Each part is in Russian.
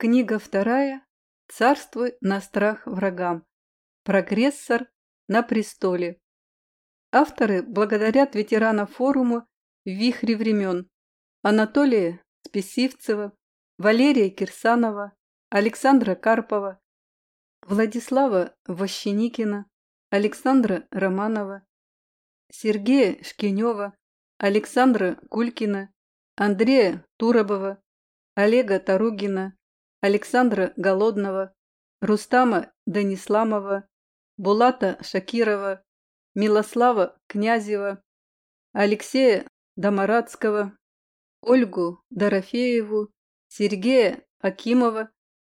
Книга вторая. Царствуй на страх врагам. Прогрессор на престоле. Авторы благодарят ветерана форума в вихре времен Анатолия Списивцева, Валерия Кирсанова, Александра Карпова, Владислава Ващеникина, Александра Романова, Сергея Шкинева, Александра Кулькина, Андрея Туробова, Олега Таругина, Александра Голодного, Рустама Данисламова, Булата Шакирова, Милослава Князева, Алексея Домарадского, Ольгу Дорофееву, Сергея Акимова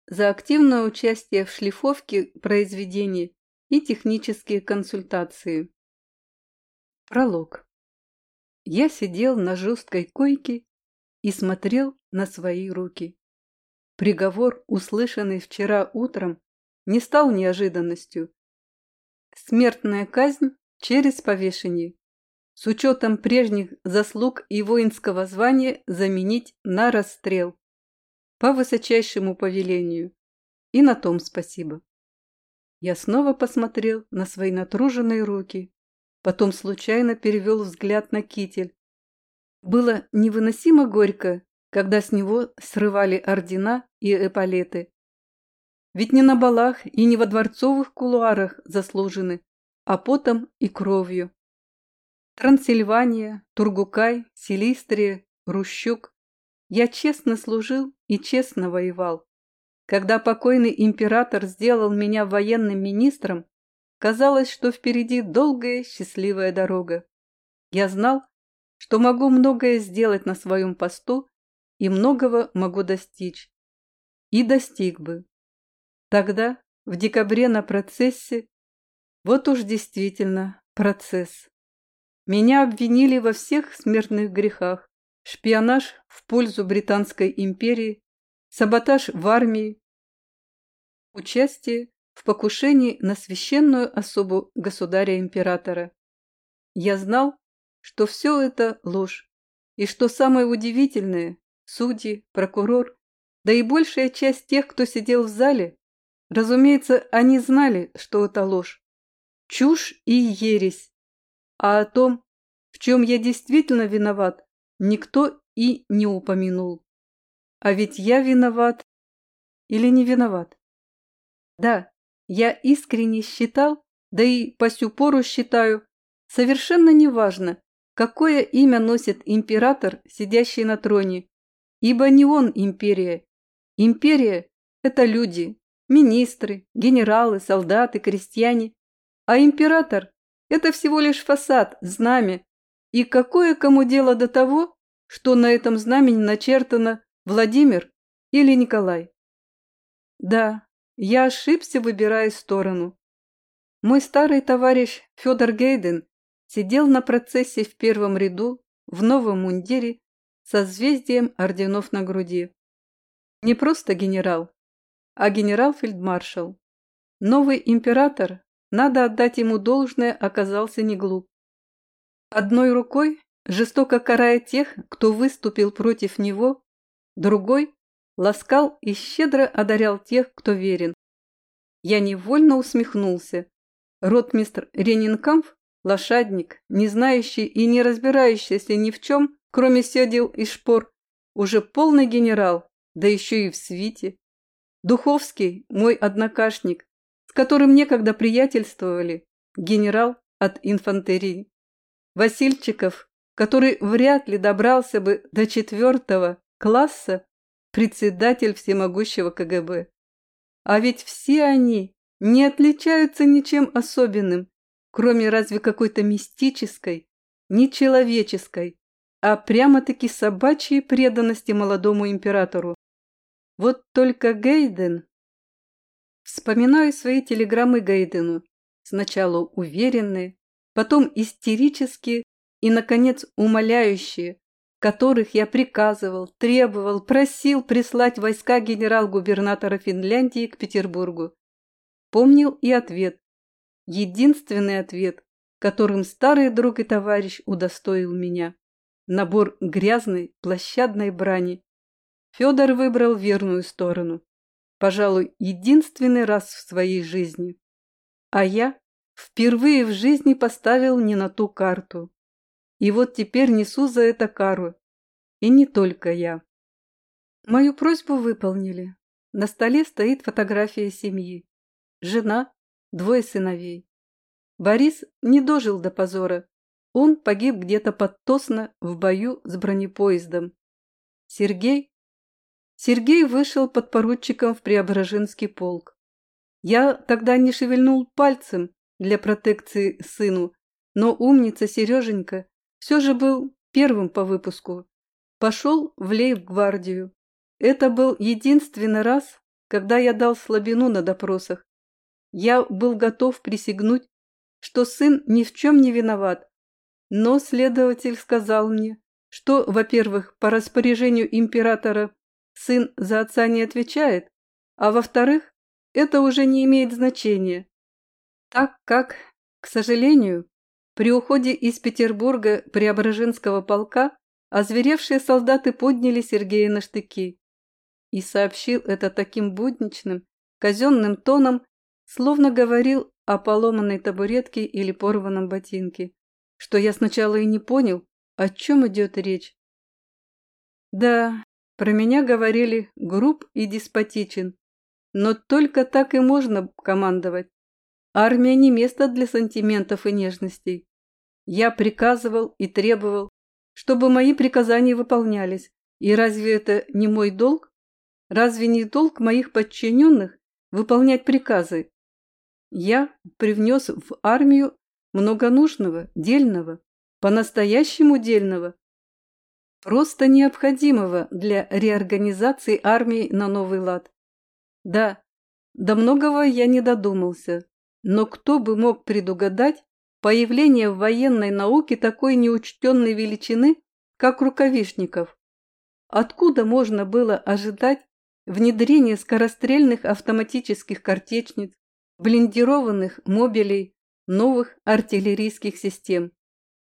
за активное участие в шлифовке произведений и технические консультации. Пролог. Я сидел на жесткой койке и смотрел на свои руки. Приговор, услышанный вчера утром, не стал неожиданностью. Смертная казнь через повешение. С учетом прежних заслуг и воинского звания заменить на расстрел. По высочайшему повелению. И на том спасибо. Я снова посмотрел на свои натруженные руки, потом случайно перевел взгляд на китель. Было невыносимо горько, когда с него срывали ордена и эполеты. Ведь не на балах и не во дворцовых кулуарах заслужены, а потом и кровью. Трансильвания, Тургукай, Силистрия, Рущук. Я честно служил и честно воевал. Когда покойный император сделал меня военным министром, казалось, что впереди долгая счастливая дорога. Я знал, что могу многое сделать на своем посту и многого могу достичь. И достиг бы. Тогда, в декабре на процессе, вот уж действительно процесс. Меня обвинили во всех смертных грехах. Шпионаж в пользу Британской империи, саботаж в армии, участие в покушении на священную особу государя-императора. Я знал, что все это ложь, и что самое удивительное, судьи, прокурор, да и большая часть тех, кто сидел в зале, разумеется, они знали, что это ложь, чушь и ересь, а о том, в чем я действительно виноват, никто и не упомянул. А ведь я виноват или не виноват? Да, я искренне считал, да и по сю пору считаю, совершенно неважно, какое имя носит император, сидящий на троне, ибо не он империя. Империя – это люди, министры, генералы, солдаты, крестьяне, а император – это всего лишь фасад, знамя, и какое кому дело до того, что на этом знамени начертано Владимир или Николай? Да, я ошибся, выбирая сторону. Мой старый товарищ Федор Гейден сидел на процессе в первом ряду в новом мундире со звездием орденов на груди. Не просто генерал, а генерал-фельдмаршал. Новый император, надо отдать ему должное, оказался не глуп. Одной рукой жестоко карая тех, кто выступил против него, другой ласкал и щедро одарял тех, кто верен. Я невольно усмехнулся. Ротмистр Ренинкамф, лошадник, не знающий и не разбирающийся ни в чем, кроме седел и шпор, уже полный генерал, да еще и в свите. Духовский, мой однокашник, с которым некогда приятельствовали, генерал от инфантерии. Васильчиков, который вряд ли добрался бы до четвертого класса, председатель всемогущего КГБ. А ведь все они не отличаются ничем особенным, кроме разве какой-то мистической, нечеловеческой, а прямо-таки собачьей преданности молодому императору. Вот только Гейден... Вспоминаю свои телеграммы Гейдену, сначала уверенные, потом истерические и, наконец, умоляющие, которых я приказывал, требовал, просил прислать войска генерал-губернатора Финляндии к Петербургу. Помнил и ответ. Единственный ответ, которым старый друг и товарищ удостоил меня. Набор грязной, площадной брани. Федор выбрал верную сторону. пожалуй, единственный раз в своей жизни. А я впервые в жизни поставил не на ту карту. И вот теперь несу за это кару. И не только я. Мою просьбу выполнили. На столе стоит фотография семьи. Жена, двое сыновей. Борис не дожил до позора. Он погиб где-то под Тосно в бою с бронепоездом. Сергей? Сергей вышел под поручиком в Преображенский полк. Я тогда не шевельнул пальцем для протекции сыну, но умница Сереженька все же был первым по выпуску. Пошел в лейб-гвардию. Это был единственный раз, когда я дал слабину на допросах. Я был готов присягнуть, что сын ни в чем не виноват. Но следователь сказал мне, что, во-первых, по распоряжению императора сын за отца не отвечает, а во-вторых, это уже не имеет значения, так как, к сожалению, при уходе из Петербурга Преображенского полка озверевшие солдаты подняли Сергея на штыки. И сообщил это таким будничным, казенным тоном, словно говорил о поломанной табуретке или порванном ботинке, что я сначала и не понял, о чем идет речь. Да, про меня говорили груб и деспотичен, но только так и можно командовать. Армия не место для сантиментов и нежностей. Я приказывал и требовал, чтобы мои приказания выполнялись. И разве это не мой долг? Разве не долг моих подчиненных выполнять приказы? Я привнес в армию много нужного, дельного, по-настоящему дельного, просто необходимого для реорганизации армии на новый лад. Да, до многого я не додумался, но кто бы мог предугадать, появление в военной науке такой неучтенной величины, как рукавишников. Откуда можно было ожидать внедрения скорострельных автоматических картечниц, блиндированных мобилей, новых артиллерийских систем?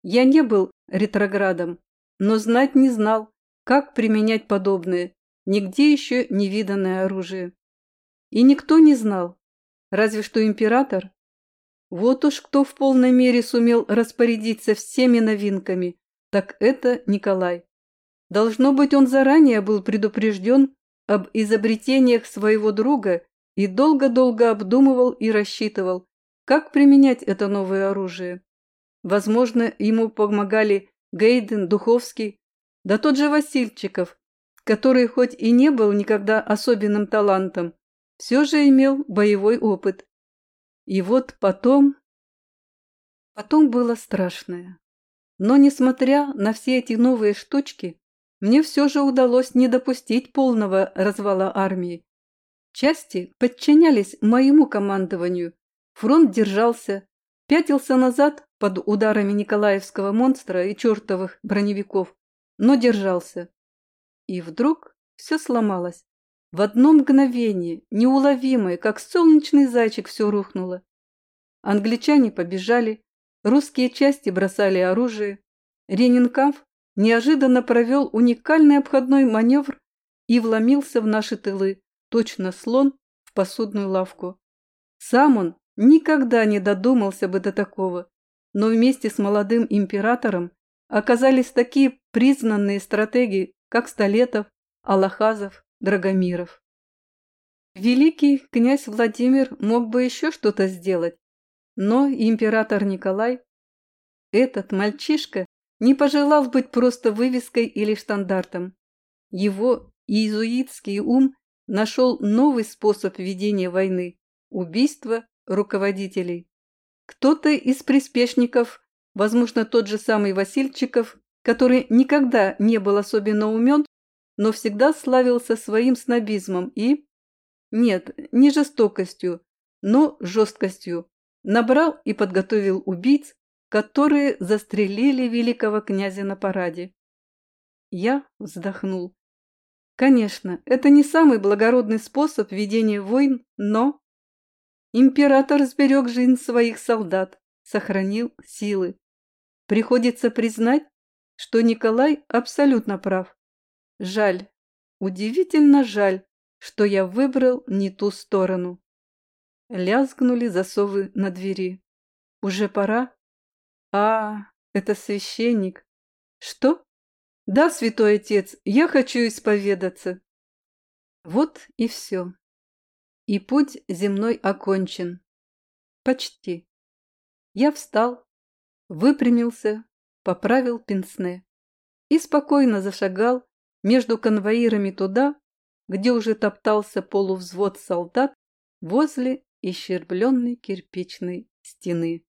Я не был ретроградом, но знать не знал, как применять подобное, нигде еще не виданное оружие. И никто не знал, разве что император вот уж кто в полной мере сумел распорядиться всеми новинками, так это Николай. Должно быть, он заранее был предупрежден об изобретениях своего друга и долго-долго обдумывал и рассчитывал, как применять это новое оружие. Возможно, ему помогали Гейден, Духовский, да тот же Васильчиков, который хоть и не был никогда особенным талантом, все же имел боевой опыт и вот потом... Потом было страшное. Но, несмотря на все эти новые штучки, мне все же удалось не допустить полного развала армии. Части подчинялись моему командованию. Фронт держался, пятился назад под ударами Николаевского монстра и чертовых броневиков, но держался. И вдруг все сломалось. В одно мгновение, неуловимое, как солнечный зайчик, все рухнуло. Англичане побежали, русские части бросали оружие. Ренинкамф неожиданно провел уникальный обходной маневр и вломился в наши тылы, точно слон в посудную лавку. Сам он никогда не додумался бы до такого, но вместе с молодым императором оказались такие признанные стратеги, как Столетов, Аллахазов, Драгомиров. Великий князь Владимир мог бы еще что-то сделать, но император Николай, этот мальчишка, не пожелал быть просто вывеской или штандартом. Его иезуитский ум нашел новый способ ведения войны – убийство руководителей. Кто-то из приспешников, возможно, тот же самый Васильчиков, который никогда не был особенно умен, но всегда славился своим снобизмом и... Нет, не жестокостью, но жесткостью. Набрал и подготовил убийц, которые застрелили великого князя на параде. Я вздохнул. Конечно, это не самый благородный способ ведения войн, но... Император сберег жизнь своих солдат, сохранил силы. Приходится признать, что Николай абсолютно прав. Жаль, удивительно жаль, что я выбрал не ту сторону. Лязгнули засовы на двери. Уже пора? А, это священник. Что? Да, святой отец, я хочу исповедаться. Вот и все. И путь земной окончен. Почти. Я встал, выпрямился, поправил пенсне и спокойно зашагал между конвоирами туда, где уже топтался полувзвод солдат возле исчербленной кирпичной стены.